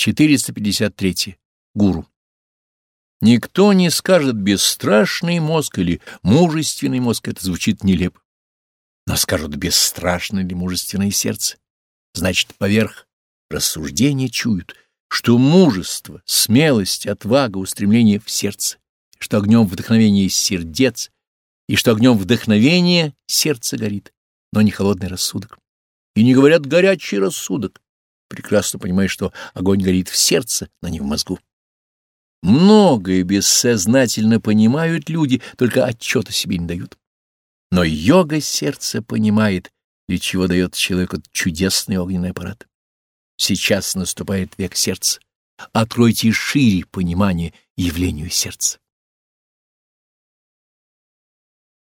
453. Гуру. Никто не скажет «бесстрашный мозг» или «мужественный мозг», это звучит нелепо. Но скажут «бесстрашное ли мужественное сердце». Значит, поверх рассуждения чуют, что мужество, смелость, отвага, устремление в сердце, что огнем вдохновения сердец, и что огнем вдохновения сердце горит, но не холодный рассудок. И не говорят «горячий рассудок», прекрасно понимая, что огонь горит в сердце, но не в мозгу. Многое бессознательно понимают люди, только отчета себе не дают. Но йога сердца понимает, для чего дает человеку чудесный огненный аппарат. Сейчас наступает век сердца. Откройте шире понимание явлению сердца.